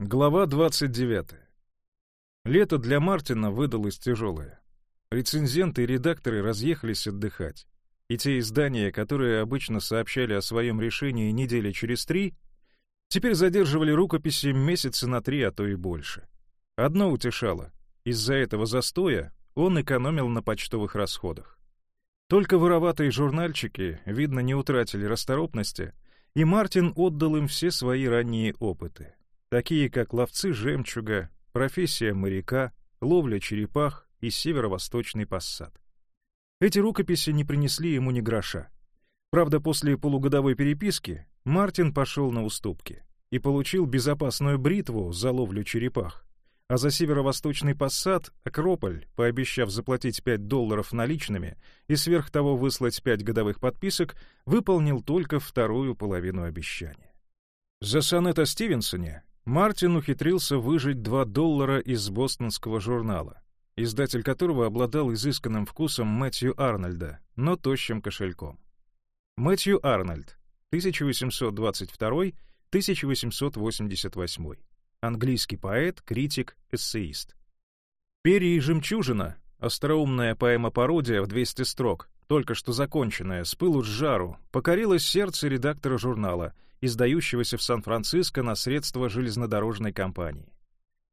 Глава 29. Лето для Мартина выдалось тяжелое. Рецензенты и редакторы разъехались отдыхать. И те издания, которые обычно сообщали о своем решении недели через три, теперь задерживали рукописи месяца на три, а то и больше. Одно утешало. Из-за этого застоя он экономил на почтовых расходах. Только вороватые журнальчики, видно, не утратили расторопности, и Мартин отдал им все свои ранние опыты такие как ловцы жемчуга, профессия моряка, ловля черепах и северо-восточный пассат. Эти рукописи не принесли ему ни гроша. Правда, после полугодовой переписки Мартин пошел на уступки и получил безопасную бритву за ловлю черепах, а за северо-восточный пассат Акрополь, пообещав заплатить 5 долларов наличными и сверх того выслать 5 годовых подписок, выполнил только вторую половину обещания. За сонет о Стивенсоне Мартин ухитрился выжить 2 доллара из бостонского журнала, издатель которого обладал изысканным вкусом Мэтью Арнольда, но тощим кошельком. Мэтью Арнольд, 1822-1888. Английский поэт, критик, эссеист. «Перья и жемчужина» — остроумная поэма-пародия в 200 строк, только что законченная, с пылу с жару, покорилась сердце редактора журнала — издающегося в Сан-Франциско на средства железнодорожной компании.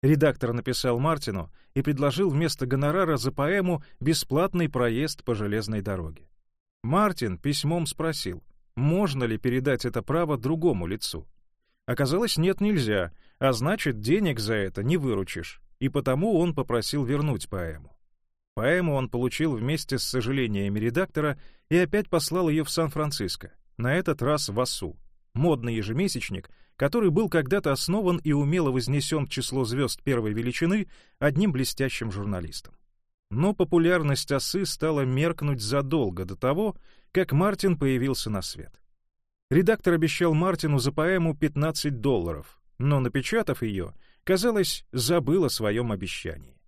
Редактор написал Мартину и предложил вместо гонорара за поэму бесплатный проезд по железной дороге. Мартин письмом спросил, можно ли передать это право другому лицу. Оказалось, нет, нельзя, а значит, денег за это не выручишь, и потому он попросил вернуть поэму. Поэму он получил вместе с сожалениями редактора и опять послал ее в Сан-Франциско, на этот раз в ОСУ модный ежемесячник, который был когда-то основан и умело вознесен в число звезд первой величины одним блестящим журналистом. Но популярность осы стала меркнуть задолго до того, как Мартин появился на свет. Редактор обещал Мартину за поэму 15 долларов, но, напечатав ее, казалось, забыл о своем обещании.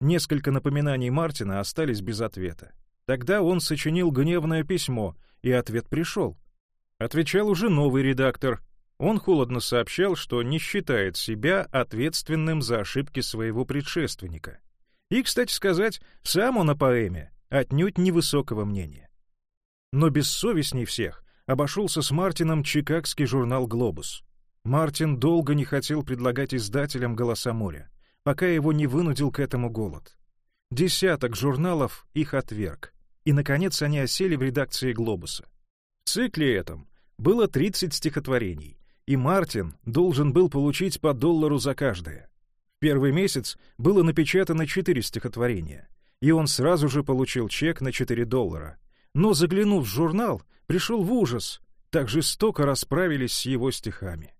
Несколько напоминаний Мартина остались без ответа. Тогда он сочинил гневное письмо, и ответ пришел. Отвечал уже новый редактор. Он холодно сообщал, что не считает себя ответственным за ошибки своего предшественника. И, кстати сказать, сам он о поэме отнюдь невысокого мнения. Но бессовестней всех обошелся с Мартином чикагский журнал «Глобус». Мартин долго не хотел предлагать издателям «Голоса моря», пока его не вынудил к этому голод. Десяток журналов их отверг, и, наконец, они осели в редакции «Глобуса». Цикле этом было 30 стихотворений, и Мартин должен был получить по доллару за каждое. В первый месяц было напечатано 4 стихотворения, и он сразу же получил чек на 4 доллара. Но, заглянув в журнал, пришел в ужас, так жестоко расправились с его стихами.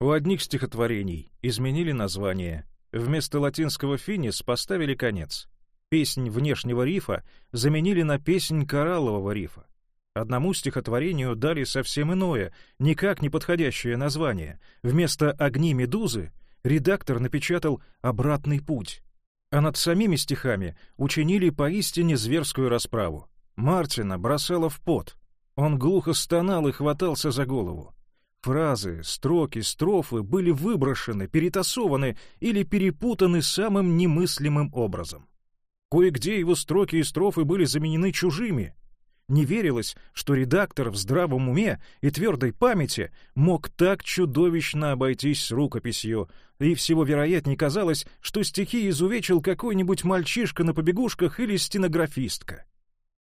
У одних стихотворений изменили название, вместо латинского «финис» поставили конец. Песнь внешнего рифа заменили на песнь кораллового рифа. Одному стихотворению дали совсем иное, никак не подходящее название. Вместо «Огни Медузы» редактор напечатал «Обратный путь». А над самими стихами учинили поистине зверскую расправу. Мартина бросало в пот. Он глухо стонал и хватался за голову. Фразы, строки, строфы были выброшены, перетасованы или перепутаны самым немыслимым образом. Кое-где его строки и строфы были заменены чужими — не верилось, что редактор в здравом уме и твердой памяти мог так чудовищно обойтись с рукописью, и всего вероятнее казалось, что стихи изувечил какой-нибудь мальчишка на побегушках или стенографистка.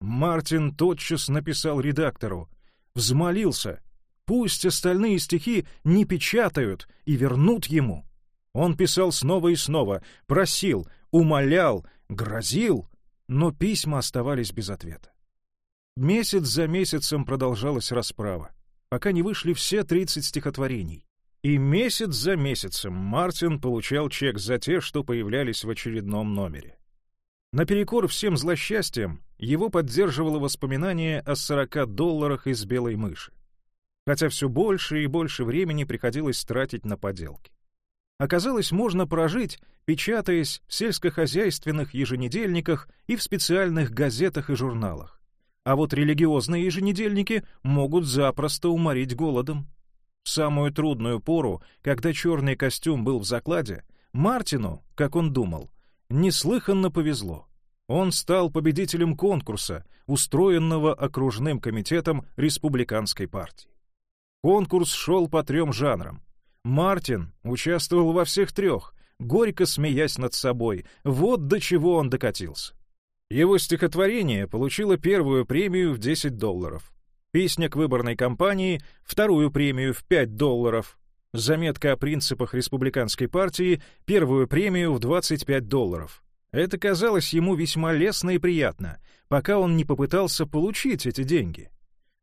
Мартин тотчас написал редактору, взмолился, пусть остальные стихи не печатают и вернут ему. Он писал снова и снова, просил, умолял, грозил, но письма оставались без ответа. Месяц за месяцем продолжалась расправа, пока не вышли все 30 стихотворений. И месяц за месяцем Мартин получал чек за те, что появлялись в очередном номере. Наперекор всем злосчастьям его поддерживало воспоминание о 40 долларах из белой мыши. Хотя все больше и больше времени приходилось тратить на поделки. Оказалось, можно прожить, печатаясь в сельскохозяйственных еженедельниках и в специальных газетах и журналах а вот религиозные еженедельники могут запросто уморить голодом. В самую трудную пору, когда черный костюм был в закладе, Мартину, как он думал, неслыханно повезло. Он стал победителем конкурса, устроенного окружным комитетом республиканской партии. Конкурс шел по трем жанрам. Мартин участвовал во всех трех, горько смеясь над собой. Вот до чего он докатился. Его стихотворение получило первую премию в 10 долларов. Песня к выборной кампании — вторую премию в 5 долларов. Заметка о принципах республиканской партии — первую премию в 25 долларов. Это казалось ему весьма лестно и приятно, пока он не попытался получить эти деньги.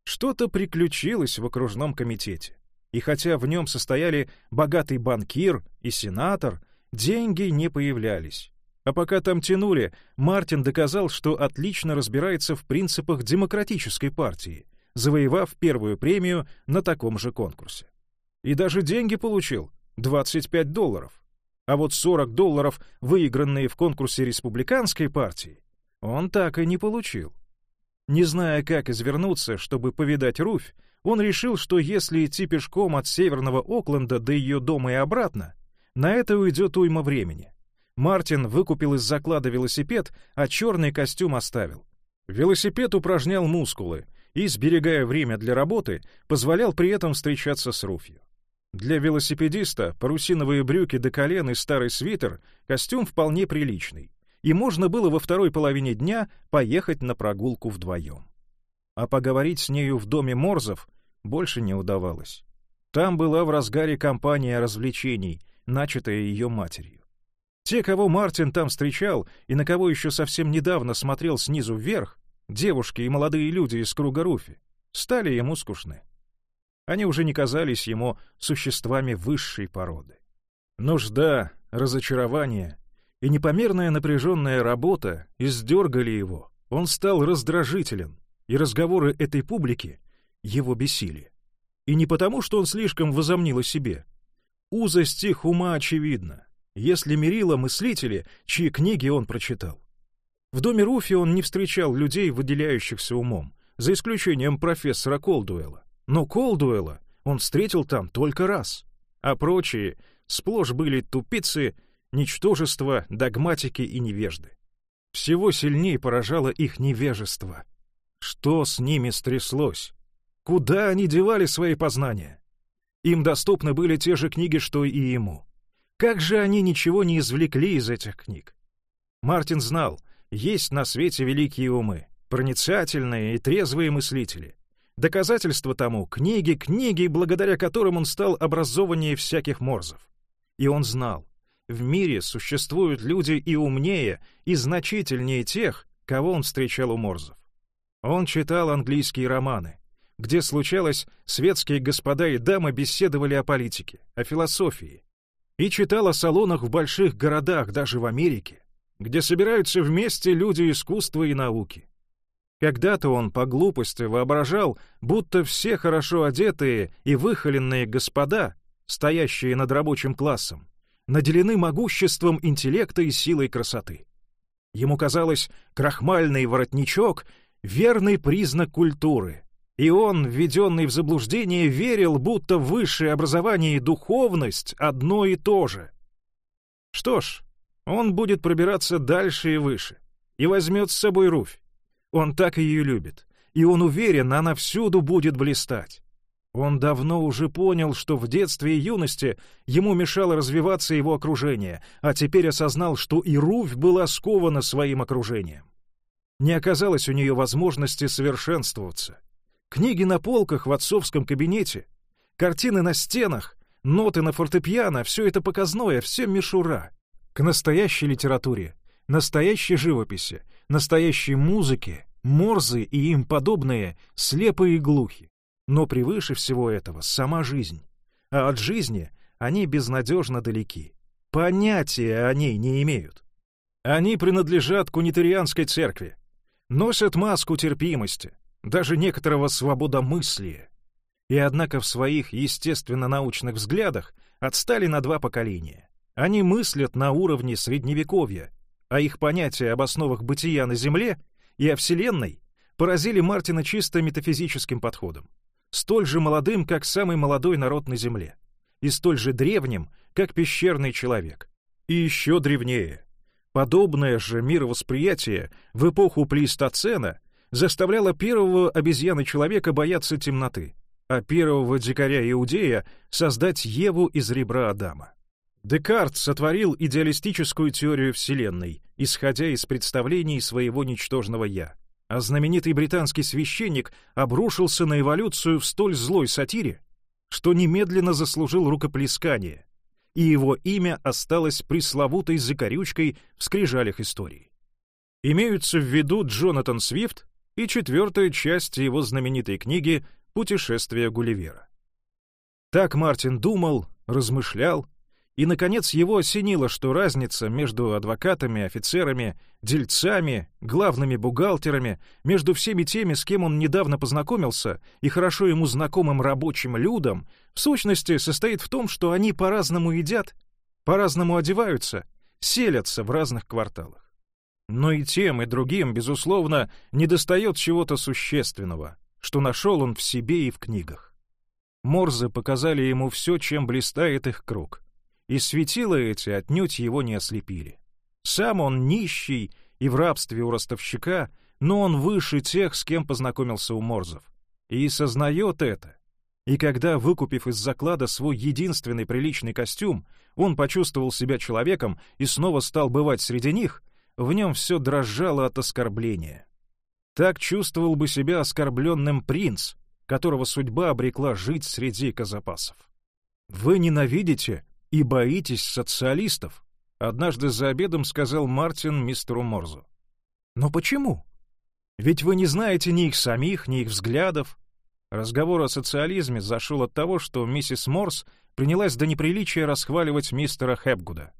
Что-то приключилось в окружном комитете. И хотя в нем состояли богатый банкир и сенатор, деньги не появлялись. А пока там тянули, Мартин доказал, что отлично разбирается в принципах демократической партии — завоевав первую премию на таком же конкурсе. И даже деньги получил — 25 долларов. А вот 40 долларов, выигранные в конкурсе республиканской партии, он так и не получил. Не зная, как извернуться, чтобы повидать Руфь, он решил, что если идти пешком от северного Окленда до ее дома и обратно, на это уйдет уйма времени. Мартин выкупил из заклада велосипед, а черный костюм оставил. Велосипед упражнял мускулы, и, сберегая время для работы, позволял при этом встречаться с Руфью. Для велосипедиста парусиновые брюки до колен и старый свитер — костюм вполне приличный, и можно было во второй половине дня поехать на прогулку вдвоем. А поговорить с нею в доме Морзов больше не удавалось. Там была в разгаре кампания развлечений, начатая ее матерью. Те, кого Мартин там встречал и на кого еще совсем недавно смотрел снизу вверх, девушки и молодые люди из круга Руфи, стали ему скучны. Они уже не казались ему существами высшей породы. Нужда, разочарование и непомерная напряженная работа издергали его. Он стал раздражителен, и разговоры этой публики его бесили. И не потому, что он слишком возомнил о себе. Узость их ума очевидна, если мерила мыслители, чьи книги он прочитал. В доме Руфи он не встречал людей, выделяющихся умом, за исключением профессора Колдуэлла. Но Колдуэлла он встретил там только раз, а прочие сплошь были тупицы, ничтожества, догматики и невежды. Всего сильнее поражало их невежество. Что с ними стряслось? Куда они девали свои познания? Им доступны были те же книги, что и ему. Как же они ничего не извлекли из этих книг? Мартин знал — есть на свете великие умы, проницательные и трезвые мыслители. Доказательство тому — книги, книги, благодаря которым он стал образованнее всяких морзов. И он знал, в мире существуют люди и умнее, и значительнее тех, кого он встречал у морзов. Он читал английские романы, где случалось, светские господа и дамы беседовали о политике, о философии, и читал о салонах в больших городах, даже в Америке, где собираются вместе люди искусства и науки. Когда-то он по глупости воображал, будто все хорошо одетые и выхоленные господа, стоящие над рабочим классом, наделены могуществом интеллекта и силой красоты. Ему казалось, крахмальный воротничок — верный признак культуры, и он, введенный в заблуждение, верил, будто высшее образование и духовность одно и то же. Что ж, он будет пробираться дальше и выше. И возьмет с собой Руфь. Он так ее любит. И он уверен, она всюду будет блистать. Он давно уже понял, что в детстве и юности ему мешало развиваться его окружение, а теперь осознал, что и Руфь была скована своим окружением. Не оказалось у нее возможности совершенствоваться. Книги на полках в отцовском кабинете, картины на стенах, ноты на фортепиано — все это показное, все мишура к настоящей литературе, настоящей живописи, настоящей музыке, морзы и им подобные слепые и глухи. Но превыше всего этого сама жизнь. А от жизни они безнадежно далеки. Понятия о ней не имеют. Они принадлежат к унитарианской церкви, носят маску терпимости, даже некоторого свободомыслия. И однако в своих естественно-научных взглядах отстали на два поколения. Они мыслят на уровне Средневековья, а их понятия об основах бытия на Земле и о Вселенной поразили Мартина чисто метафизическим подходом. столь же молодым, как самый молодой народ на Земле, и столь же древним, как пещерный человек. И еще древнее. Подобное же мировосприятие в эпоху плейстоцена заставляло первого обезьяны-человека бояться темноты, а первого дикаря-иудея создать Еву из ребра Адама. Декарт сотворил идеалистическую теорию Вселенной, исходя из представлений своего ничтожного «я», а знаменитый британский священник обрушился на эволюцию в столь злой сатире, что немедленно заслужил рукоплескание, и его имя осталось пресловутой закорючкой в скрижалях истории. Имеются в виду Джонатан Свифт и четвертая часть его знаменитой книги «Путешествие Гулливера». Так Мартин думал, размышлял, и, наконец, его осенило, что разница между адвокатами, офицерами, дельцами, главными бухгалтерами, между всеми теми, с кем он недавно познакомился, и хорошо ему знакомым рабочим людям, в сущности состоит в том, что они по-разному едят, по-разному одеваются, селятся в разных кварталах. Но и тем, и другим, безусловно, недостает чего-то существенного, что нашел он в себе и в книгах. Морзы показали ему все, чем блистает их круг — и светила эти отнюдь его не ослепили. Сам он нищий и в рабстве у ростовщика, но он выше тех, с кем познакомился у Морзов. И сознает это. И когда, выкупив из заклада свой единственный приличный костюм, он почувствовал себя человеком и снова стал бывать среди них, в нем все дрожало от оскорбления. Так чувствовал бы себя оскорбленным принц, которого судьба обрекла жить среди казапасов. «Вы ненавидите и боитесь социалистов», — однажды за обедом сказал Мартин мистеру Морзу. «Но почему? Ведь вы не знаете ни их самих, ни их взглядов». Разговор о социализме зашел от того, что миссис Морс принялась до неприличия расхваливать мистера Хэпгуда.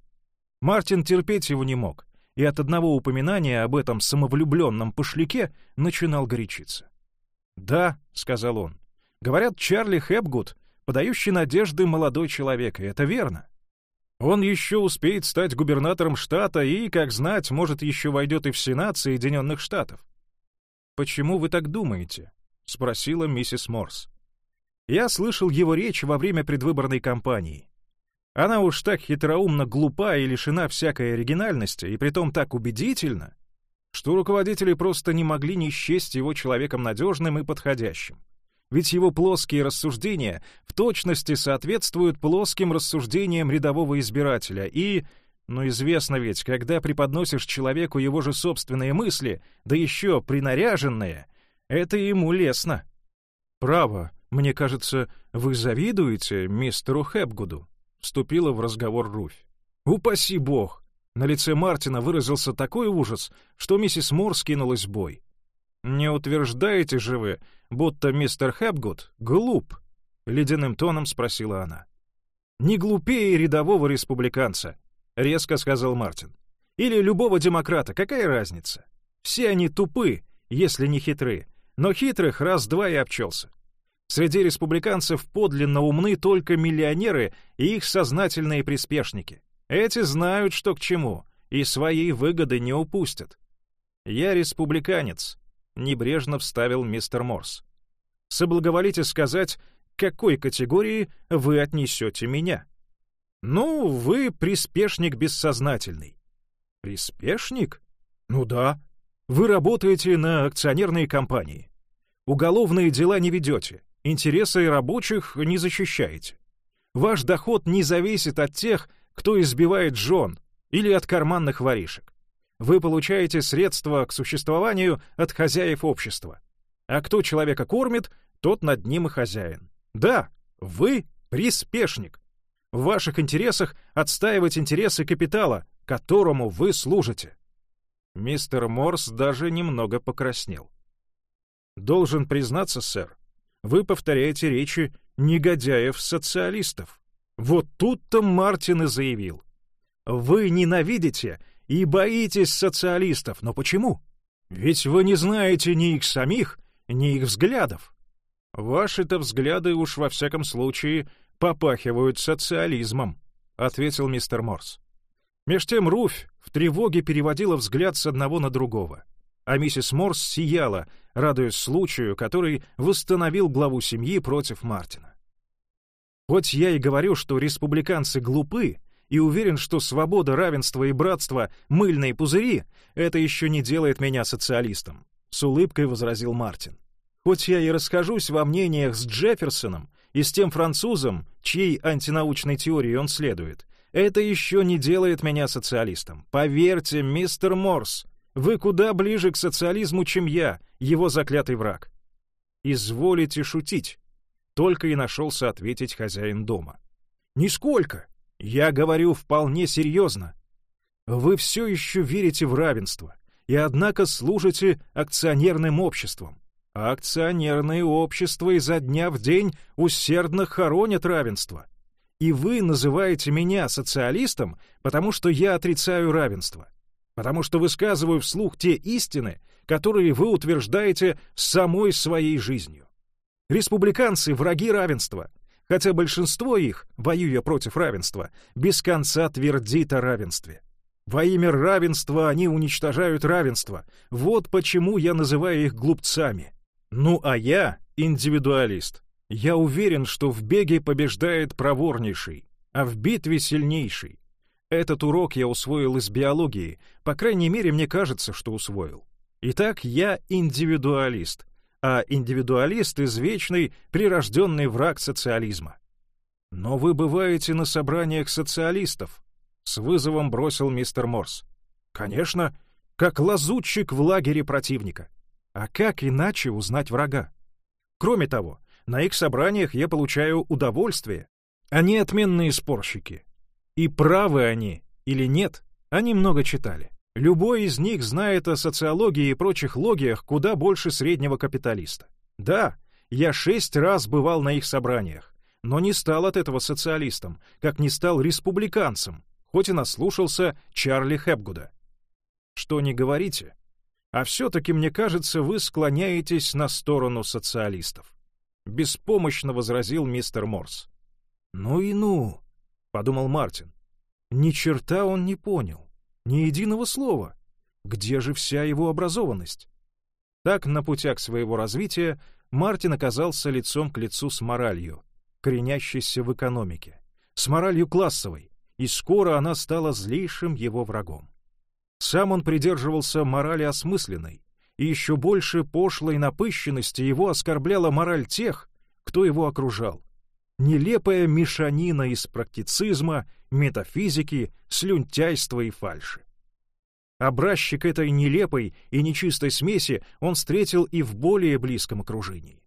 Мартин терпеть его не мог, и от одного упоминания об этом самовлюбленном пошляке начинал горячиться. «Да», — сказал он, — «говорят, Чарли Хэпгуд подающий надежды молодой человек, и это верно. Он еще успеет стать губернатором штата и, как знать, может, еще войдет и в Сенат Соединенных Штатов. «Почему вы так думаете?» — спросила миссис Морс. «Я слышал его речь во время предвыборной кампании. Она уж так хитроумно глупа и лишена всякой оригинальности, и притом так убедительна, что руководители просто не могли не счесть его человеком надежным и подходящим ведь его плоские рассуждения в точности соответствуют плоским рассуждениям рядового избирателя и... Но известно ведь, когда преподносишь человеку его же собственные мысли, да еще принаряженные, это ему лестно. «Право, мне кажется, вы завидуете мистеру Хэпгуду», — вступила в разговор Руфь. «Упаси бог!» На лице Мартина выразился такой ужас, что миссис Мур скинулась в бой. «Не утверждаете же вы, будто мистер Хэпгуд глуп?» — ледяным тоном спросила она. «Не глупее рядового республиканца», — резко сказал Мартин. «Или любого демократа, какая разница? Все они тупы, если не хитры, но хитрых раз-два и обчелся. Среди республиканцев подлинно умны только миллионеры и их сознательные приспешники. Эти знают, что к чему, и своей выгоды не упустят. Я республиканец, — небрежно вставил мистер Морс. «Соблаговолите сказать, к какой категории вы отнесете меня?» «Ну, вы приспешник бессознательный». «Приспешник? Ну да. Вы работаете на акционерные компании. Уголовные дела не ведете, интересы рабочих не защищаете. Ваш доход не зависит от тех, кто избивает жен, или от карманных воришек. Вы получаете средства к существованию от хозяев общества. А кто человека кормит, тот над ним и хозяин. Да, вы приспешник. В ваших интересах отстаивать интересы капитала, которому вы служите. Мистер Морс даже немного покраснел. Должен признаться, сэр, вы повторяете речи негодяев-социалистов. Вот тут-то Мартин и заявил. Вы ненавидите и боитесь социалистов. Но почему? Ведь вы не знаете ни их самих, ни их взглядов. Ваши-то взгляды уж во всяком случае попахивают социализмом, ответил мистер Морс. Меж тем Руфь в тревоге переводила взгляд с одного на другого. А миссис Морс сияла, радуясь случаю, который восстановил главу семьи против Мартина. Хоть я и говорю, что республиканцы глупы, и уверен, что свобода, равенство и братство — мыльные пузыри, это еще не делает меня социалистом», — с улыбкой возразил Мартин. «Хоть я и расхожусь во мнениях с Джефферсоном и с тем французом, чьей антинаучной теории он следует, это еще не делает меня социалистом. Поверьте, мистер Морс, вы куда ближе к социализму, чем я, его заклятый враг. Изволите шутить. Только и нашелся ответить хозяин дома. Нисколько. Я говорю вполне серьезно. Вы все еще верите в равенство, и однако служите акционерным обществом. А акционерные общества изо дня в день усердно хоронят равенство. И вы называете меня социалистом, потому что я отрицаю равенство потому что высказываю вслух те истины, которые вы утверждаете самой своей жизнью. Республиканцы — враги равенства, хотя большинство их, воюя против равенства, без конца твердит о равенстве. Во имя равенства они уничтожают равенство. Вот почему я называю их глупцами. Ну а я — индивидуалист. Я уверен, что в беге побеждает проворнейший, а в битве сильнейший. Этот урок я усвоил из биологии, по крайней мере, мне кажется, что усвоил. Итак, я индивидуалист, а индивидуалист — извечный, прирожденный враг социализма. «Но вы бываете на собраниях социалистов», — с вызовом бросил мистер Морс. «Конечно, как лазутчик в лагере противника. А как иначе узнать врага? Кроме того, на их собраниях я получаю удовольствие. Они отменные спорщики, и правы они или нет, они много читали. Любой из них знает о социологии и прочих логиях куда больше среднего капиталиста. Да, я шесть раз бывал на их собраниях, но не стал от этого социалистом, как не стал республиканцем, хоть и наслушался Чарли Хэпгуда. Что не говорите, а все-таки, мне кажется, вы склоняетесь на сторону социалистов. Беспомощно возразил мистер Морс. Ну и ну, — подумал Мартин. Ни черта он не понял, ни единого слова. Где же вся его образованность? Так, на путях своего развития, Мартин оказался лицом к лицу с моралью, коренящейся в экономике, с моралью классовой, и скоро она стала злейшим его врагом. Сам он придерживался морали осмысленной, и еще больше пошлой напыщенности его оскорбляла мораль тех, кто его окружал, нелепая мешанина из практицизма, метафизики, слюнтяйства и фальши. Образчик этой нелепой и нечистой смеси он встретил и в более близком окружении.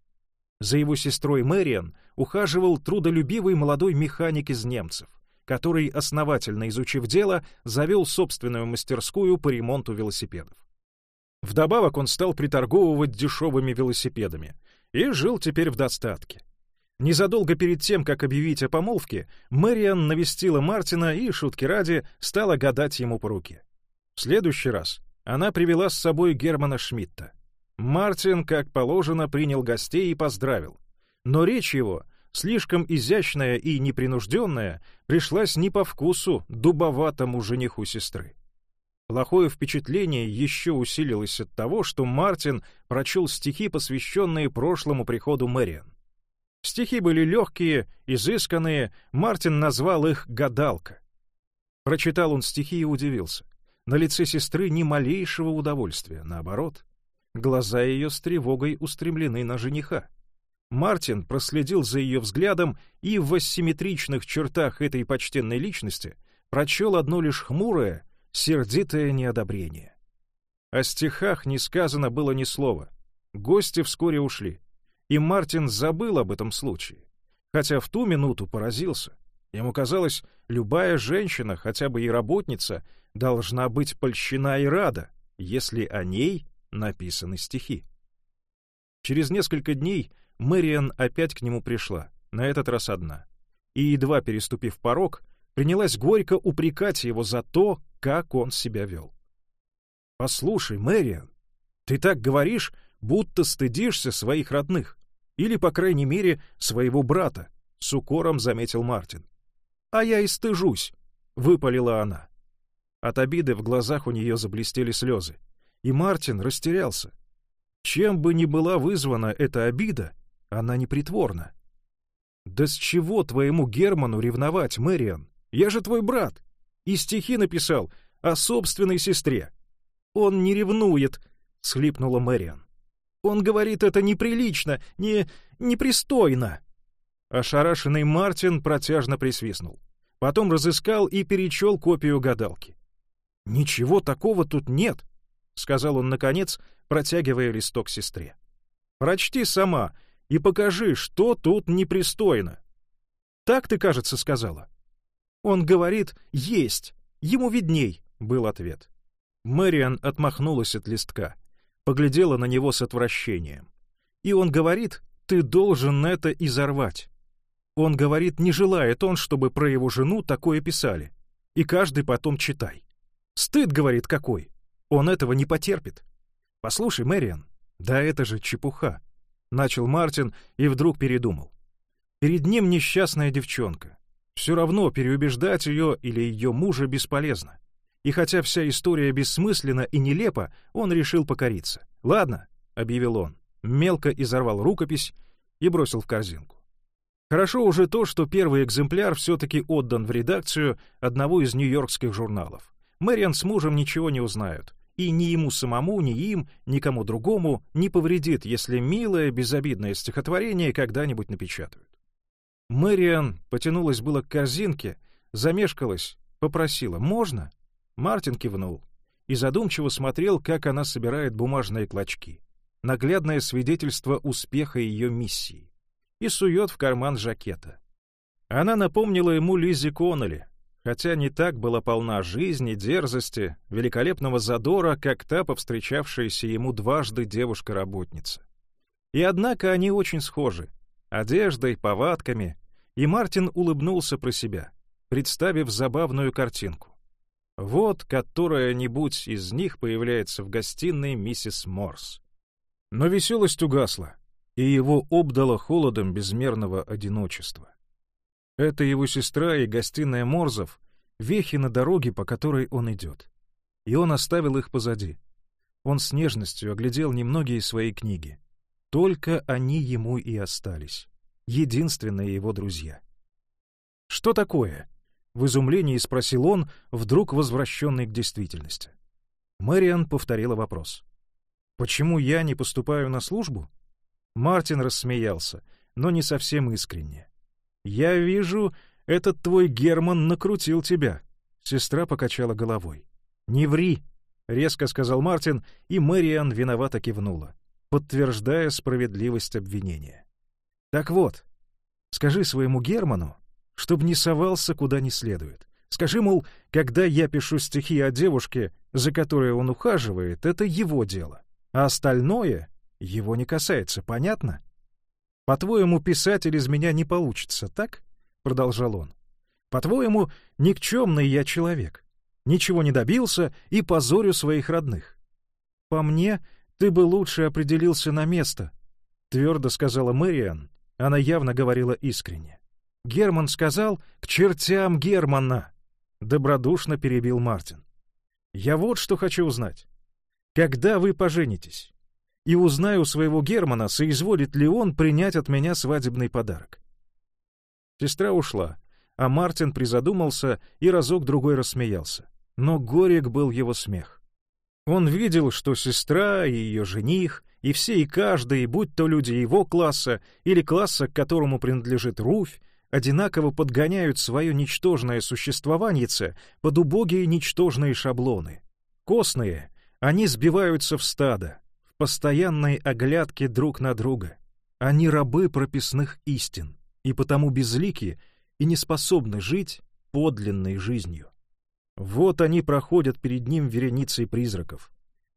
За его сестрой Мэриан ухаживал трудолюбивый молодой механик из немцев, который, основательно изучив дело, завел собственную мастерскую по ремонту велосипедов. Вдобавок он стал приторговывать дешевыми велосипедами и жил теперь в достатке. Незадолго перед тем, как объявить о помолвке, Мэриан навестила Мартина и, шутки ради, стала гадать ему по руке. В следующий раз она привела с собой Германа Шмидта. Мартин, как положено, принял гостей и поздравил. Но речь его, слишком изящная и непринужденная, пришлась не по вкусу дубоватому жениху сестры. Плохое впечатление еще усилилось от того, что Мартин прочел стихи, посвященные прошлому приходу Мэриан. Стихи были легкие, изысканные, Мартин назвал их «гадалка». Прочитал он стихи и удивился. На лице сестры ни малейшего удовольствия, наоборот. Глаза ее с тревогой устремлены на жениха. Мартин проследил за ее взглядом и в асимметричных чертах этой почтенной личности прочел одно лишь хмурое, сердитое неодобрение. О стихах не сказано было ни слова. Гости вскоре ушли и Мартин забыл об этом случае, хотя в ту минуту поразился. Ему казалось, любая женщина, хотя бы и работница, должна быть польщена и рада, если о ней написаны стихи. Через несколько дней Мэриан опять к нему пришла, на этот раз одна, и, едва переступив порог, принялась горько упрекать его за то, как он себя вел. «Послушай, Мэриан, ты так говоришь, будто стыдишься своих родных. Или, по крайней мере, своего брата, — с укором заметил Мартин. «А я и стыжусь», — выпалила она. От обиды в глазах у нее заблестели слезы. и Мартин растерялся. Чем бы ни была вызвана эта обида, она непритворна. «Да с чего твоему Герману ревновать, Мэриан? Я же твой брат. И стихи написал о собственной сестре». «Он не ревнует», — схлипнула Мэриан. «Он говорит, это неприлично, не... непристойно». Ошарашенный Мартин протяжно присвистнул. Потом разыскал и перечел копию гадалки. «Ничего такого тут нет», — сказал он наконец, протягивая листок сестре. «Прочти сама и покажи, что тут непристойно». «Так ты, кажется, сказала». «Он говорит, есть, ему видней», — был ответ. Мэриан отмахнулась от листка, поглядела на него с отвращением. И он говорит, ты должен это изорвать. Он говорит, не желает он, чтобы про его жену такое писали. И каждый потом читай. Стыд, говорит, какой. Он этого не потерпит. Послушай, Мэриан, да это же чепуха. Начал Мартин и вдруг передумал. Перед ним несчастная девчонка. Все равно переубеждать ее или ее мужа бесполезно. И хотя вся история бессмысленна и нелепа, он решил покориться. «Ладно», — объявил он, мелко изорвал рукопись и бросил в корзинку. Хорошо уже то, что первый экземпляр все-таки отдан в редакцию одного из нью-йоркских журналов. Мэриан с мужем ничего не узнают, и ни ему самому, ни им, никому другому не повредит, если милое, безобидное стихотворение когда-нибудь напечатают. Мэриан потянулась было к корзинке, замешкалась, попросила «Можно?». Мартин кивнул и задумчиво смотрел, как она собирает бумажные клочки. Наглядное свидетельство успеха ее миссии и сует в карман жакета. Она напомнила ему Лизи Коннелли, хотя не так была полна жизни, дерзости, великолепного задора, как та повстречавшаяся ему дважды девушка-работница. И однако они очень схожи — одеждой, повадками, и Мартин улыбнулся про себя, представив забавную картинку. Вот которая-нибудь из них появляется в гостиной миссис Морс. Но веселость угасла и его обдало холодом безмерного одиночества. Это его сестра и гостиная Морзов — вехи на дороге, по которой он идет. И он оставил их позади. Он с нежностью оглядел немногие свои книги. Только они ему и остались. Единственные его друзья. «Что такое?» — в изумлении спросил он, вдруг возвращенный к действительности. Мэриан повторила вопрос. «Почему я не поступаю на службу?» Мартин рассмеялся, но не совсем искренне. «Я вижу, этот твой Герман накрутил тебя». Сестра покачала головой. «Не ври», — резко сказал Мартин, и Мэриан виновато кивнула, подтверждая справедливость обвинения. «Так вот, скажи своему Герману, чтоб не совался куда не следует. Скажи, мол, когда я пишу стихи о девушке, за которой он ухаживает, это его дело, а остальное его не касается, понятно? По-твоему, писатель из меня не получится, так? Продолжал он. По-твоему, никчемный я человек. Ничего не добился и позорю своих родных. По мне, ты бы лучше определился на место, твердо сказала Мэриан. Она явно говорила искренне. Герман сказал «К чертям Германа!» Добродушно перебил Мартин. «Я вот что хочу узнать. Когда вы поженитесь?» и узнаю у своего Германа, соизволит ли он принять от меня свадебный подарок. Сестра ушла, а Мартин призадумался и разок-другой рассмеялся. Но горек был его смех. Он видел, что сестра и ее жених, и все и каждый, будь то люди его класса или класса, к которому принадлежит Руфь, одинаково подгоняют свое ничтожное существование под убогие ничтожные шаблоны. Костные, они сбиваются в стадо, постоянной оглядке друг на друга. Они рабы прописных истин, и потому безлики и не способны жить подлинной жизнью. Вот они проходят перед ним вереницей призраков.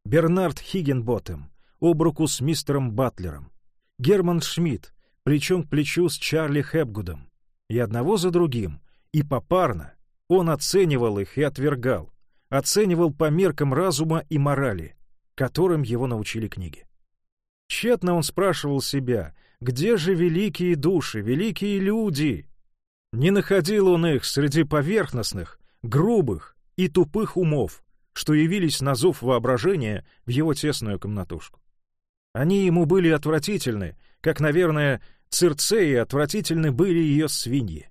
Бернард Хиггенботтем, об руку с мистером Батлером, Герман Шмидт, плечом к плечу с Чарли Хепгудом, и одного за другим, и попарно, он оценивал их и отвергал, оценивал по меркам разума и морали, которым его научили книги. Тщетно он спрашивал себя, где же великие души, великие люди? Не находил он их среди поверхностных, грубых и тупых умов, что явились на зов воображения в его тесную комнатушку. Они ему были отвратительны, как, наверное, Цирцеи отвратительны были ее свиньи.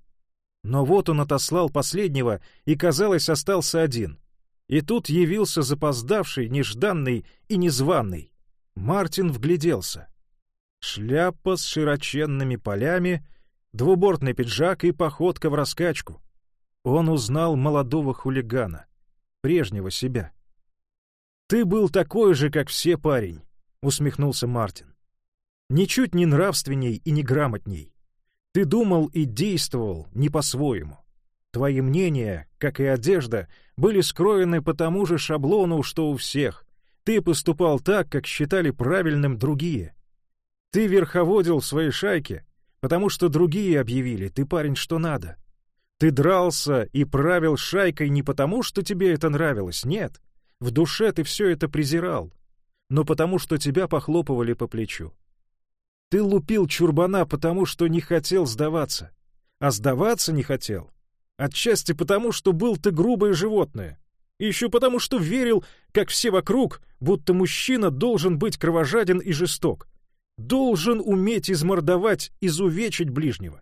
Но вот он отослал последнего и, казалось, остался один. И тут явился запоздавший, нежданный и незваный. Мартин вгляделся. Шляпа с широченными полями, двубортный пиджак и походка в раскачку. Он узнал молодого хулигана, прежнего себя. «Ты был такой же, как все, парень», — усмехнулся Мартин. «Ничуть не нравственней и не грамотней. Ты думал и действовал не по-своему. Твои мнения, как и одежда, были скроены по тому же шаблону, что у всех. Ты поступал так, как считали правильным другие. Ты верховодил в своей шайке, потому что другие объявили, ты парень что надо. Ты дрался и правил шайкой не потому, что тебе это нравилось, нет. В душе ты все это презирал, но потому что тебя похлопывали по плечу. Ты лупил чурбана потому, что не хотел сдаваться. А сдаваться не хотел. Отчасти потому, что был ты грубое животное. И еще потому, что верил, как все вокруг, будто мужчина должен быть кровожаден и жесток. Должен уметь измордовать, изувечить ближнего.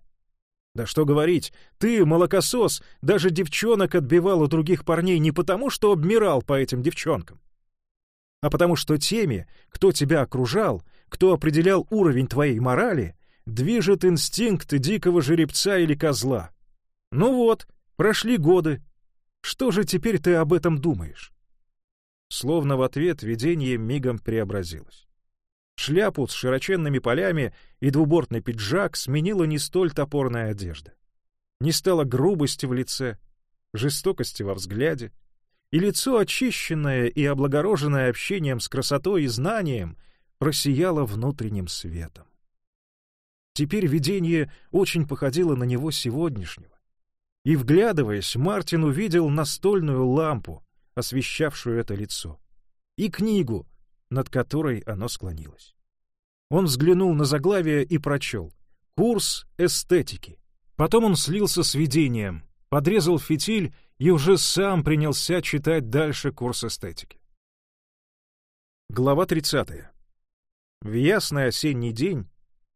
Да что говорить, ты, молокосос, даже девчонок отбивал у других парней не потому, что обмирал по этим девчонкам, а потому что теми, кто тебя окружал, кто определял уровень твоей морали, движет инстинкт дикого жеребца или козла. Ну вот, прошли годы. Что же теперь ты об этом думаешь? Словно в ответ видение мигом преобразилось. Шляпу с широченными полями и двубортный пиджак сменила не столь топорная одежда. Не стало грубости в лице, жестокости во взгляде, и лицо, очищенное и облагороженное общением с красотой и знанием, просияло внутренним светом. Теперь видение очень походило на него сегодняшнего. И, вглядываясь, Мартин увидел настольную лампу, освещавшую это лицо, и книгу, над которой оно склонилось. Он взглянул на заглавие и прочел «Курс эстетики». Потом он слился с видением, подрезал фитиль и уже сам принялся читать дальше курс эстетики. Глава 30. В ясный осенний день,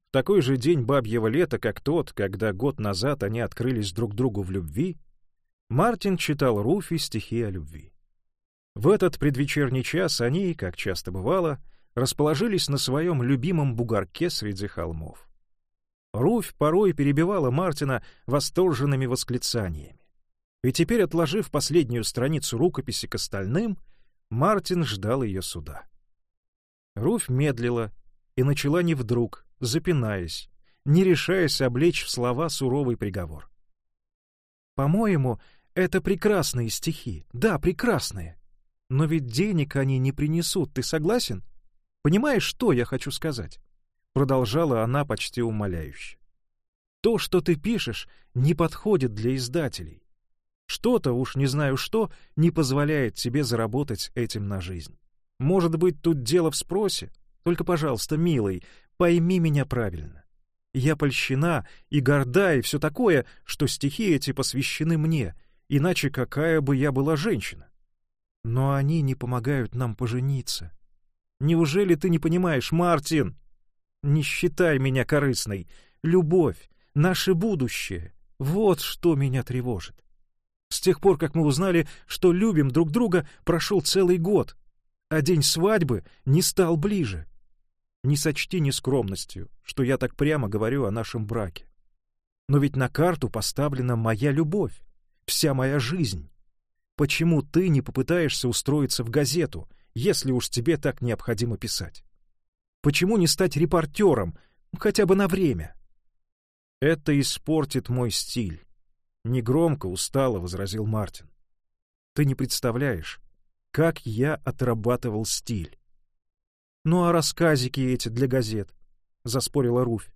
в такой же день бабьего лета, как тот, когда год назад они открылись друг другу в любви, Мартин читал Руфи стихи о любви. В этот предвечерний час они, как часто бывало, расположились на своем любимом бугорке среди холмов. Руфь порой перебивала Мартина восторженными восклицаниями. И теперь, отложив последнюю страницу рукописи к остальным, Мартин ждал ее суда. Руфь медлила и начала не вдруг, запинаясь, не решаясь облечь в слова суровый приговор. «По-моему, это прекрасные стихи. Да, прекрасные. Но ведь денег они не принесут, ты согласен? Понимаешь, что я хочу сказать?» Продолжала она почти умоляюще. «То, что ты пишешь, не подходит для издателей. Что-то, уж не знаю что, не позволяет тебе заработать этим на жизнь. Может быть, тут дело в спросе? Только, пожалуйста, милый, пойми меня правильно. Я польщена и горда и все такое, что стихи эти посвящены мне, иначе какая бы я была женщина. Но они не помогают нам пожениться. Неужели ты не понимаешь, Мартин? Не считай меня корыстной. Любовь, наше будущее — вот что меня тревожит. С тех пор, как мы узнали, что любим друг друга, прошел целый год, а день свадьбы не стал ближе. Не сочти нескромностью, что я так прямо говорю о нашем браке. Но ведь на карту поставлена моя любовь, вся моя жизнь. Почему ты не попытаешься устроиться в газету, если уж тебе так необходимо писать? Почему не стать репортером, хотя бы на время? Это испортит мой стиль. Негромко, устало возразил Мартин. Ты не представляешь, как я отрабатывал стиль. «Ну а рассказики эти для газет?» — заспорила Руфь.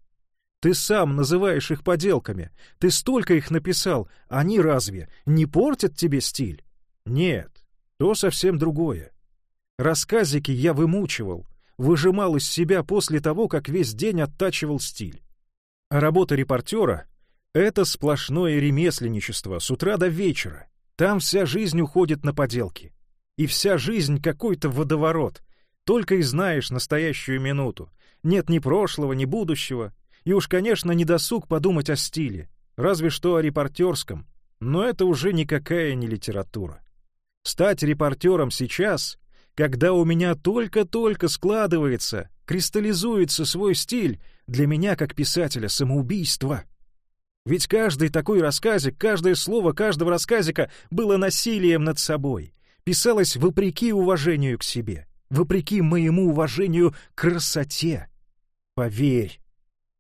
«Ты сам называешь их поделками. Ты столько их написал. Они разве не портят тебе стиль?» «Нет, то совсем другое. Рассказики я вымучивал, выжимал из себя после того, как весь день оттачивал стиль. А работа репортера — это сплошное ремесленничество с утра до вечера. Там вся жизнь уходит на поделки. И вся жизнь какой-то водоворот. Только и знаешь настоящую минуту. Нет ни прошлого, ни будущего. И уж, конечно, не досуг подумать о стиле. Разве что о репортерском. Но это уже никакая не литература. Стать репортером сейчас, когда у меня только-только складывается, кристаллизуется свой стиль, для меня, как писателя, самоубийство. Ведь каждый такой рассказик, каждое слово каждого рассказика было насилием над собой, писалось вопреки уважению к себе, вопреки моему уважению к красоте. Поверь,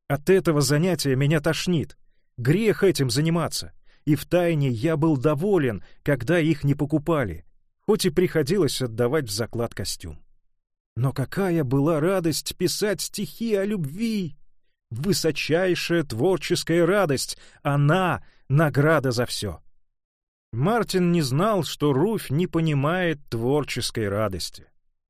от этого занятия меня тошнит. Грех этим заниматься. И втайне я был доволен, когда их не покупали, хоть и приходилось отдавать в заклад костюм. Но какая была радость писать стихи о любви! Высочайшая творческая радость! Она — награда за все! Мартин не знал, что Руфь не понимает творческой радости.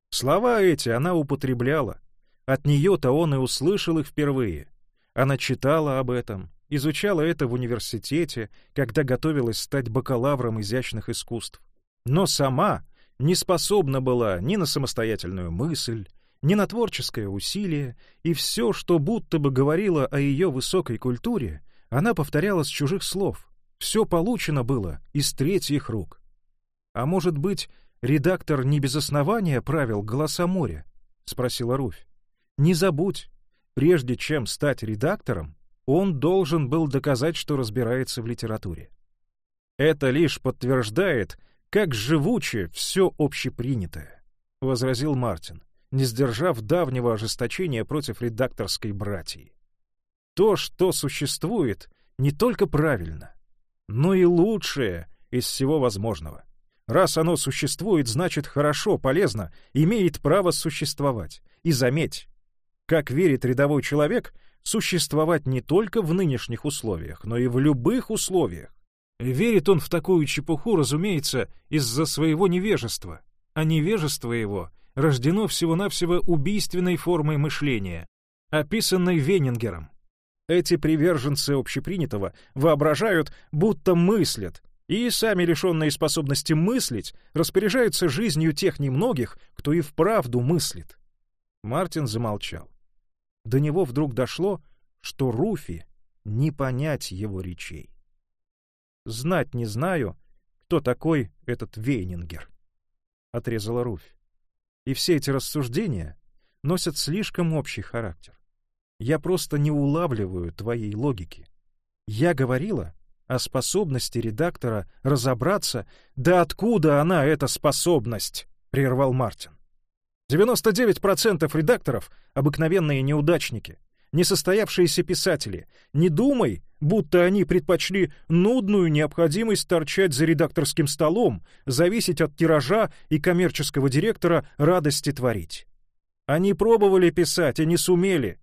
Слова эти она употребляла. От нее-то он и услышал их впервые. Она читала об этом, изучала это в университете, когда готовилась стать бакалавром изящных искусств. Но сама не способна была ни на самостоятельную мысль, ни на творческое усилие, и все, что будто бы говорило о ее высокой культуре, она повторяла с чужих слов. Все получено было из третьих рук. А может быть, редактор не без основания правил «Голоса моря»? — спросила Руфь. «Не забудь, прежде чем стать редактором, он должен был доказать, что разбирается в литературе. Это лишь подтверждает, как живуче все общепринятое, — возразил Мартин, не сдержав давнего ожесточения против редакторской братьи. То, что существует, не только правильно, но и лучшее из всего возможного. Раз оно существует, значит хорошо, полезно, имеет право существовать. И заметь, как верит рядовой человек, существовать не только в нынешних условиях, но и в любых условиях. Верит он в такую чепуху, разумеется, из-за своего невежества, а невежество его рождено всего-навсего убийственной формой мышления, описанной Венингером. Эти приверженцы общепринятого воображают, будто мыслят, и сами лишенные способности мыслить распоряжаются жизнью тех немногих, кто и вправду мыслит. Мартин замолчал. До него вдруг дошло, что Руфи не понять его речей. Знать не знаю, кто такой этот Вейнингер. Отрезала Руфь. И все эти рассуждения носят слишком общий характер. Я просто не улавливаю твоей логики. Я говорила о способности редактора разобраться, да откуда она, эта способность, прервал Мартин. 99% редакторов — обыкновенные неудачники, несостоявшиеся писатели. Не думай, будто они предпочли нудную необходимость торчать за редакторским столом, зависеть от тиража и коммерческого директора радости творить. Они пробовали писать и не сумели.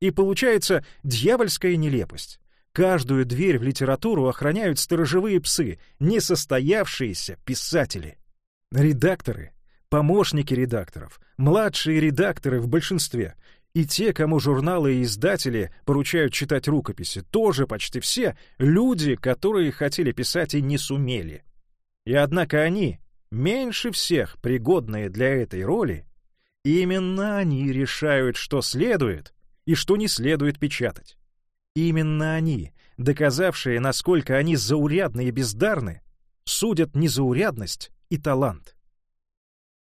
И получается дьявольская нелепость. Каждую дверь в литературу охраняют сторожевые псы, несостоявшиеся писатели. Редакторы, помощники редакторов, младшие редакторы в большинстве, и те, кому журналы и издатели поручают читать рукописи, тоже почти все люди, которые хотели писать и не сумели. И однако они, меньше всех пригодные для этой роли, именно они решают, что следует и что не следует печатать. Именно они, доказавшие, насколько они заурядны и бездарны, судят незаурядность и талант.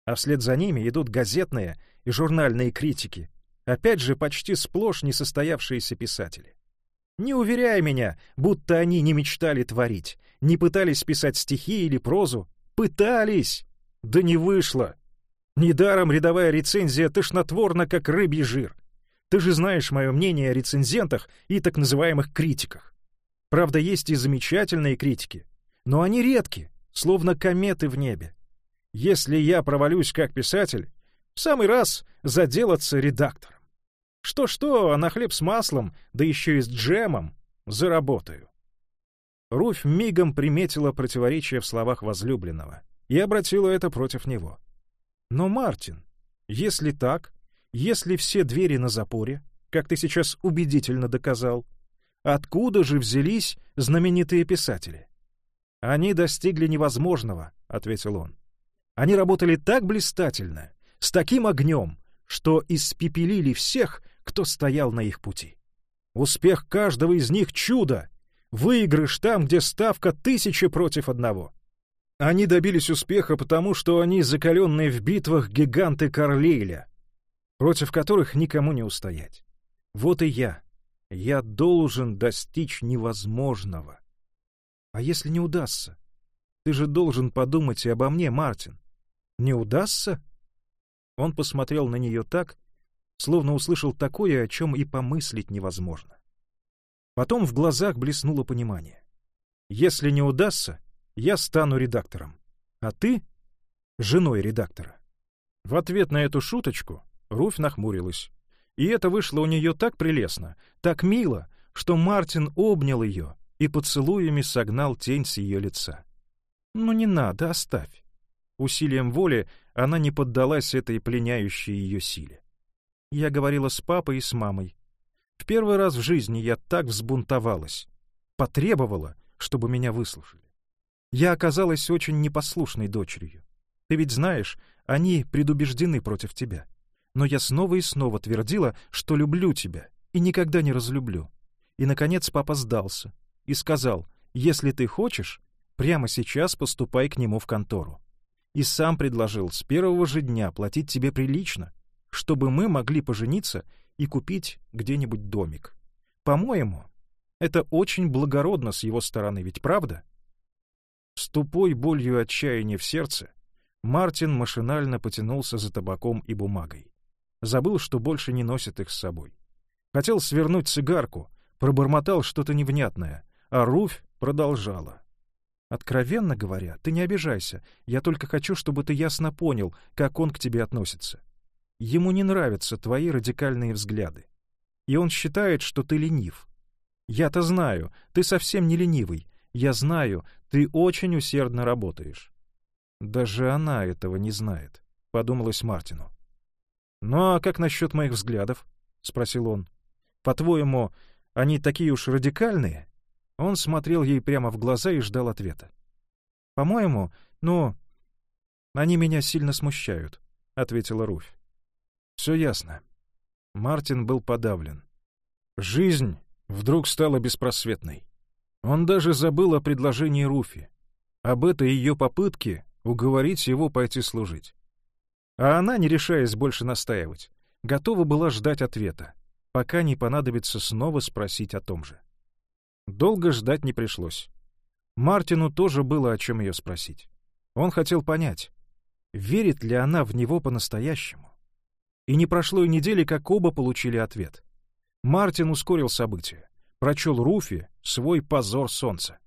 А вслед за ними идут газетные и журнальные критики, Опять же, почти сплошь несостоявшиеся писатели. Не уверяй меня, будто они не мечтали творить, не пытались писать стихи или прозу. Пытались! Да не вышло. Недаром рядовая рецензия тошнотворна, как рыбий жир. Ты же знаешь мое мнение о рецензентах и так называемых критиках. Правда, есть и замечательные критики, но они редки, словно кометы в небе. Если я провалюсь как писатель, в самый раз заделаться редактором. Что-что, а на хлеб с маслом, да еще и с джемом, заработаю. Руфь мигом приметила противоречие в словах возлюбленного и обратила это против него. Но, Мартин, если так, если все двери на запоре, как ты сейчас убедительно доказал, откуда же взялись знаменитые писатели? Они достигли невозможного, — ответил он. Они работали так блистательно, с таким огнем, что испепелили всех, кто стоял на их пути. Успех каждого из них — чудо, выигрыш там, где ставка тысячи против одного. Они добились успеха потому, что они закаленные в битвах гиганты Карлейля, против которых никому не устоять. Вот и я. Я должен достичь невозможного. А если не удастся? Ты же должен подумать и обо мне, Мартин. Не удастся? Он посмотрел на нее так, словно услышал такое, о чем и помыслить невозможно. Потом в глазах блеснуло понимание. Если не удастся, я стану редактором, а ты — женой редактора. В ответ на эту шуточку Руфь нахмурилась. И это вышло у нее так прелестно, так мило, что Мартин обнял ее и поцелуями согнал тень с ее лица. «Ну не надо, оставь». Усилием воли она не поддалась этой пленяющей ее силе. Я говорила с папой и с мамой. В первый раз в жизни я так взбунтовалась. Потребовала, чтобы меня выслушали. Я оказалась очень непослушной дочерью. Ты ведь знаешь, они предубеждены против тебя но я снова и снова твердила, что люблю тебя и никогда не разлюблю. И, наконец, папа сдался и сказал, если ты хочешь, прямо сейчас поступай к нему в контору. И сам предложил с первого же дня платить тебе прилично, чтобы мы могли пожениться и купить где-нибудь домик. По-моему, это очень благородно с его стороны, ведь правда? С тупой болью отчаяния в сердце Мартин машинально потянулся за табаком и бумагой. Забыл, что больше не носит их с собой. Хотел свернуть цигарку, пробормотал что-то невнятное, а Руфь продолжала. «Откровенно говоря, ты не обижайся, я только хочу, чтобы ты ясно понял, как он к тебе относится. Ему не нравятся твои радикальные взгляды. И он считает, что ты ленив. Я-то знаю, ты совсем не ленивый. Я знаю, ты очень усердно работаешь». «Даже она этого не знает», — подумалось Мартину. «Ну а как насчет моих взглядов?» — спросил он. «По-твоему, они такие уж радикальные?» Он смотрел ей прямо в глаза и ждал ответа. «По-моему, ну, они меня сильно смущают», — ответила Руфь. «Все ясно». Мартин был подавлен. Жизнь вдруг стала беспросветной. Он даже забыл о предложении Руфи, об этой ее попытке уговорить его пойти служить. А она, не решаясь больше настаивать, готова была ждать ответа, пока не понадобится снова спросить о том же. Долго ждать не пришлось. Мартину тоже было о чем ее спросить. Он хотел понять, верит ли она в него по-настоящему. И не прошло и недели, как оба получили ответ. Мартин ускорил события, прочел Руфи свой «Позор солнца».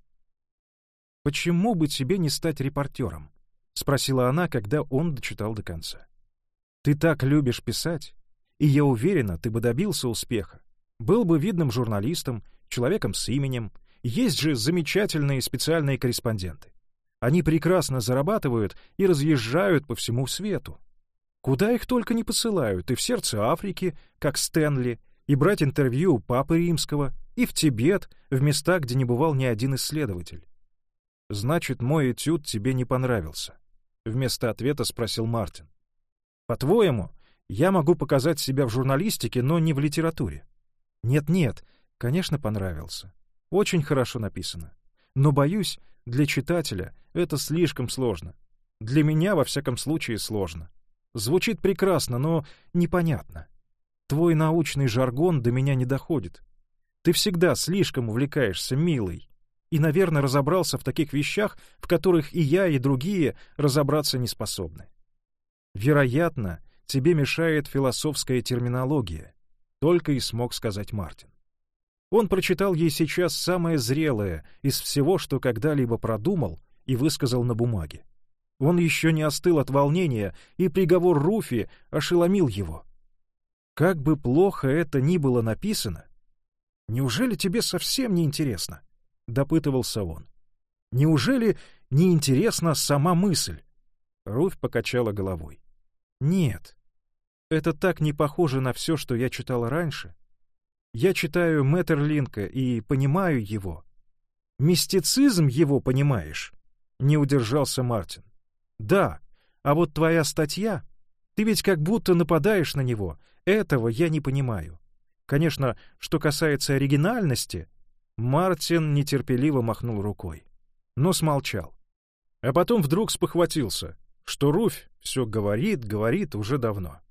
«Почему бы тебе не стать репортером?» — спросила она, когда он дочитал до конца. «Ты так любишь писать, и я уверена, ты бы добился успеха. Был бы видным журналистом, человеком с именем. Есть же замечательные специальные корреспонденты. Они прекрасно зарабатывают и разъезжают по всему свету. Куда их только не посылают, и в сердце Африки, как Стэнли, и брать интервью у Папы Римского, и в Тибет, в места, где не бывал ни один исследователь. Значит, мой этюд тебе не понравился. — вместо ответа спросил Мартин. «По-твоему, я могу показать себя в журналистике, но не в литературе?» «Нет-нет, конечно, понравился. Очень хорошо написано. Но, боюсь, для читателя это слишком сложно. Для меня, во всяком случае, сложно. Звучит прекрасно, но непонятно. Твой научный жаргон до меня не доходит. Ты всегда слишком увлекаешься, милый и, наверное, разобрался в таких вещах, в которых и я, и другие разобраться не способны. Вероятно, тебе мешает философская терминология, только и смог сказать Мартин. Он прочитал ей сейчас самое зрелое из всего, что когда-либо продумал и высказал на бумаге. Он еще не остыл от волнения, и приговор Руфи ошеломил его. Как бы плохо это ни было написано, неужели тебе совсем не интересно? — допытывался он. «Неужели не интересна сама мысль?» Руфь покачала головой. «Нет, это так не похоже на все, что я читала раньше. Я читаю Мэттерлинка и понимаю его. Мистицизм его понимаешь?» — не удержался Мартин. «Да, А вот твоя статья, ты ведь как будто нападаешь на него. Этого я не понимаю. Конечно, что касается оригинальности, Мартин нетерпеливо махнул рукой, но смолчал. А потом вдруг спохватился, что Руфь все говорит, говорит уже давно.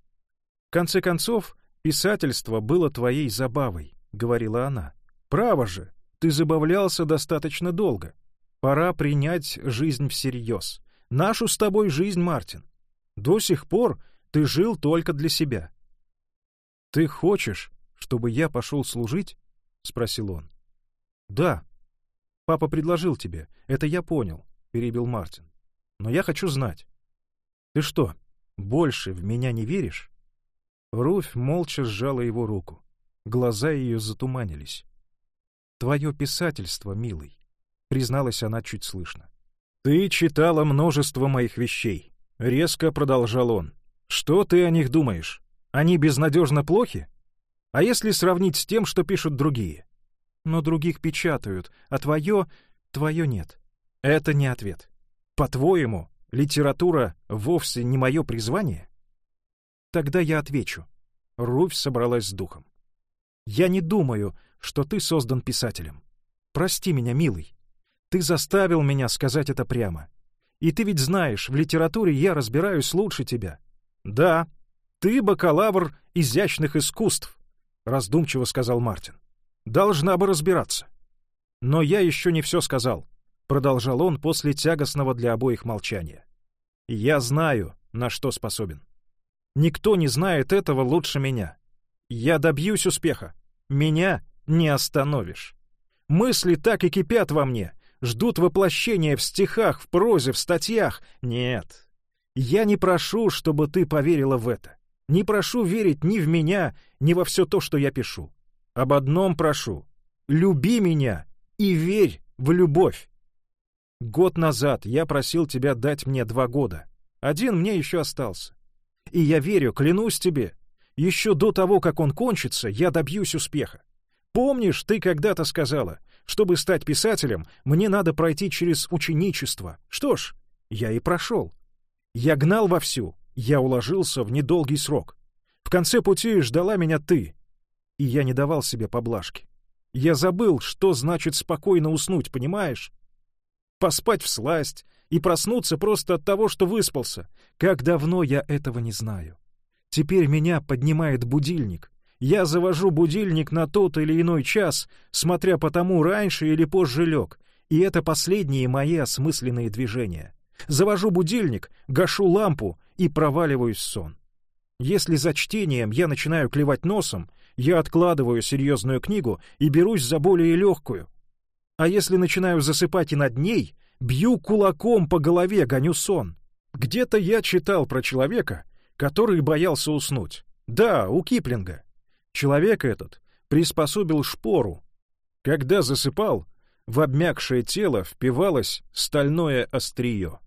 В конце концов, писательство было твоей забавой, — говорила она. Право же, ты забавлялся достаточно долго. Пора принять жизнь всерьез. Нашу с тобой жизнь, Мартин. До сих пор ты жил только для себя. Ты хочешь, чтобы я пошел служить? — спросил он. Да. Папа предложил тебе. Это я понял, — перебил Мартин. Но я хочу знать. Ты что, больше в меня не веришь? Руфь молча сжала его руку. Глаза ее затуманились. «Твое писательство, милый», — призналась она чуть слышно. «Ты читала множество моих вещей», — резко продолжал он. «Что ты о них думаешь? Они безнадежно плохи? А если сравнить с тем, что пишут другие? Но других печатают, а твое... твое нет. Это не ответ. По-твоему, литература вовсе не мое призвание? Тогда я отвечу. Руфь собралась с духом. Я не думаю, что ты создан писателем. Прости меня, милый. Ты заставил меня сказать это прямо. И ты ведь знаешь, в литературе я разбираюсь лучше тебя. Да, ты бакалавр изящных искусств, раздумчиво сказал Мартин. Должна бы разбираться. Но я еще не все сказал, продолжал он после тягостного для обоих молчания. Я знаю, на что способен. Никто не знает этого лучше меня. Я добьюсь успеха. Меня не остановишь. Мысли так и кипят во мне, ждут воплощения в стихах, в прозе, в статьях. Нет. Я не прошу, чтобы ты поверила в это. Не прошу верить ни в меня, ни во все то, что я пишу. Об одном прошу. Люби меня и верь в любовь. Год назад я просил тебя дать мне два года. Один мне еще остался. И я верю, клянусь тебе, еще до того, как он кончится, я добьюсь успеха. Помнишь, ты когда-то сказала, чтобы стать писателем, мне надо пройти через ученичество. Что ж, я и прошел. Я гнал вовсю, я уложился в недолгий срок. В конце пути ждала меня ты, и я не давал себе поблажки. Я забыл, что значит спокойно уснуть, понимаешь? Поспать в сласть и проснуться просто от того, что выспался. Как давно я этого не знаю. Теперь меня поднимает будильник. Я завожу будильник на тот или иной час, смотря по тому, раньше или позже лег. И это последние мои осмысленные движения. Завожу будильник, гашу лампу и проваливаюсь в сон. Если за чтением я начинаю клевать носом, я откладываю серьезную книгу и берусь за более легкую. А если начинаю засыпать и над ней, бью кулаком по голове, гоню сон. Где-то я читал про человека, который боялся уснуть. Да, у Киплинга. Человек этот приспособил шпору. Когда засыпал, в обмякшее тело впивалось стальное острие.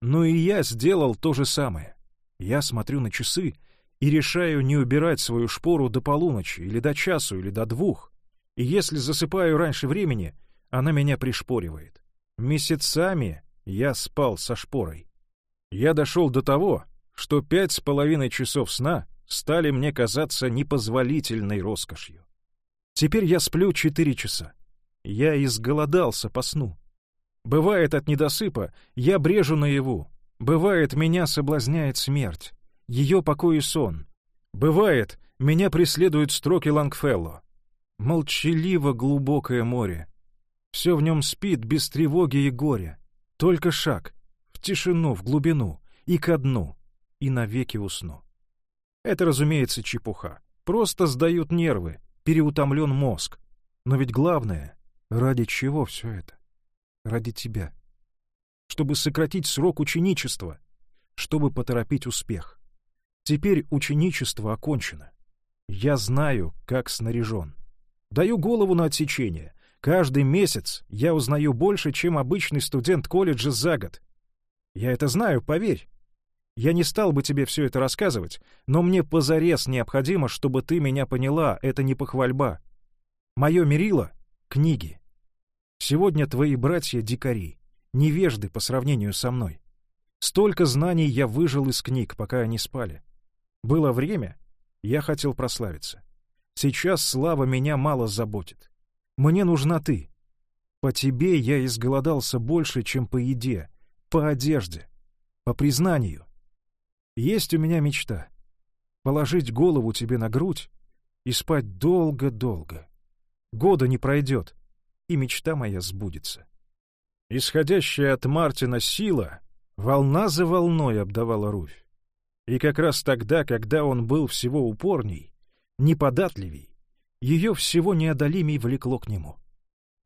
Ну и я сделал то же самое. Я смотрю на часы и решаю не убирать свою шпору до полуночи, или до часу, или до двух. И если засыпаю раньше времени, она меня пришпоривает. Месяцами я спал со шпорой. Я дошел до того, что пять с половиной часов сна стали мне казаться непозволительной роскошью. Теперь я сплю четыре часа. Я изголодался по сну. Бывает от недосыпа, я брежу наяву. Бывает, меня соблазняет смерть, ее покой и сон. Бывает, меня преследуют строки Лангфелло. Молчаливо глубокое море. Все в нем спит без тревоги и горя. Только шаг, в тишину, в глубину и ко дну и навеки усну. Это, разумеется, чепуха. Просто сдают нервы, переутомлен мозг. Но ведь главное, ради чего все это? Ради тебя. Чтобы сократить срок ученичества, чтобы поторопить успех. Теперь ученичество окончено. Я знаю, как снаряжен. Даю голову на отсечение. Каждый месяц я узнаю больше, чем обычный студент колледжа за год. Я это знаю, поверь. Я не стал бы тебе все это рассказывать, но мне позарез необходимо, чтобы ты меня поняла, это не похвальба. Мое мерило — книги. Сегодня твои братья — дикари, невежды по сравнению со мной. Столько знаний я выжил из книг, пока они спали. Было время, я хотел прославиться. Сейчас слава меня мало заботит. Мне нужна ты. По тебе я изголодался больше, чем по еде, по одежде, по признанию. Есть у меня мечта — положить голову тебе на грудь и спать долго-долго. Года не пройдет, и мечта моя сбудется. Исходящая от Мартина сила волна за волной обдавала Руфь. И как раз тогда, когда он был всего упорней, неподатливей, ее всего неодолимей влекло к нему.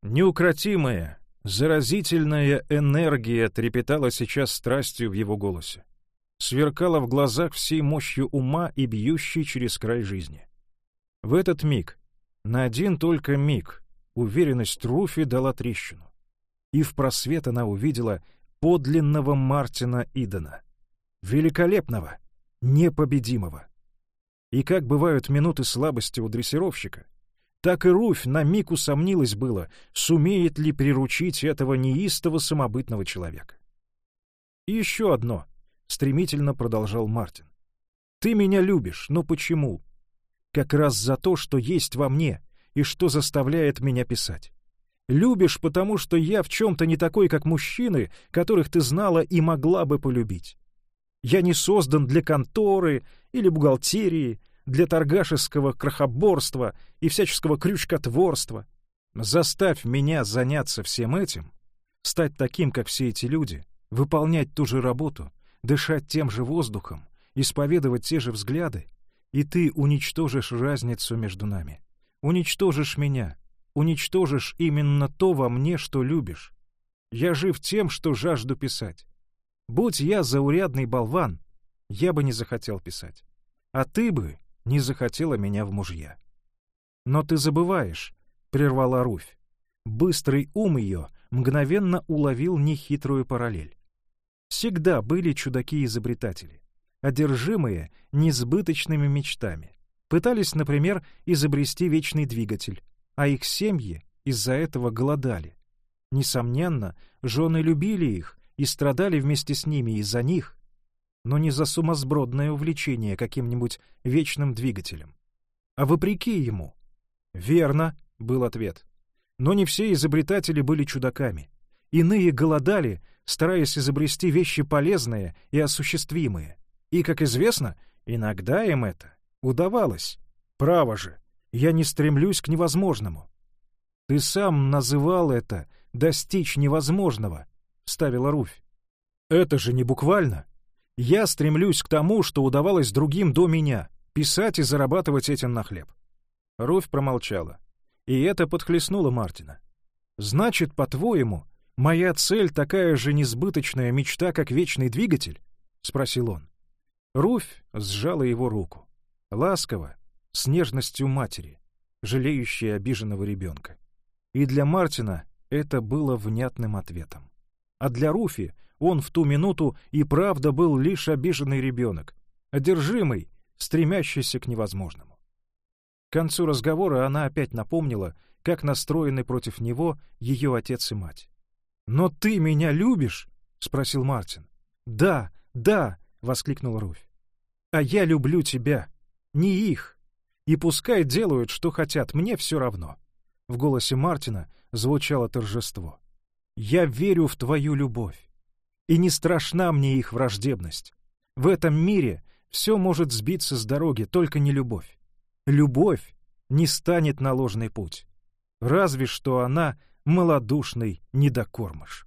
Неукротимая, заразительная энергия трепетала сейчас страстью в его голосе. Сверкала в глазах всей мощью ума и бьющей через край жизни. В этот миг, на один только миг, уверенность Руфи дала трещину. И в просвет она увидела подлинного Мартина Идена. Великолепного, непобедимого. И как бывают минуты слабости у дрессировщика, так и Руфь на миг усомнилась было, сумеет ли приручить этого неистого самобытного человека. И еще одно, — стремительно продолжал Мартин. Ты меня любишь, но почему? Как раз за то, что есть во мне и что заставляет меня писать. Любишь, потому что я в чем-то не такой, как мужчины, которых ты знала и могла бы полюбить. Я не создан для конторы или бухгалтерии, для торгашеского крохоборства и всяческого крючкотворства. Заставь меня заняться всем этим, стать таким, как все эти люди, выполнять ту же работу, дышать тем же воздухом, исповедовать те же взгляды, и ты уничтожишь разницу между нами. Уничтожишь меня, уничтожишь именно то во мне, что любишь. Я жив тем, что жажду писать. Будь я заурядный болван, я бы не захотел писать. А ты бы не захотела меня в мужья. Но ты забываешь, — прервала Руфь. Быстрый ум ее мгновенно уловил нехитрую параллель. Всегда были чудаки-изобретатели, одержимые несбыточными мечтами. Пытались, например, изобрести вечный двигатель, а их семьи из-за этого голодали. Несомненно, жены любили их и страдали вместе с ними из-за них, но не за сумасбродное увлечение каким-нибудь вечным двигателем, а вопреки ему. «Верно», — был ответ. Но не все изобретатели были чудаками. Иные голодали, стараясь изобрести вещи полезные и осуществимые. И, как известно, иногда им это удавалось. Право же, я не стремлюсь к невозможному. Ты сам называл это «достичь невозможного», — ставила Руфь. Это же не буквально. Я стремлюсь к тому, что удавалось другим до меня — писать и зарабатывать этим на хлеб. Руфь промолчала. И это подхлестнуло Мартина. «Значит, по-твоему, моя цель такая же несбыточная мечта, как вечный двигатель?» — спросил он. Руфь сжала его руку. Ласково, с нежностью матери, жалеющей обиженного ребенка. И для Мартина это было внятным ответом. А для Руфи он в ту минуту и правда был лишь обиженный ребенок, одержимый, стремящийся к невозможному. К концу разговора она опять напомнила, как настроены против него ее отец и мать. «Но ты меня любишь?» — спросил Мартин. «Да, да!» — воскликнул Руфь. «А я люблю тебя, не их!» И пускай делают, что хотят, мне все равно. В голосе Мартина звучало торжество. Я верю в твою любовь. И не страшна мне их враждебность. В этом мире все может сбиться с дороги, только не любовь. Любовь не станет на ложный путь. Разве что она малодушный недокормыш.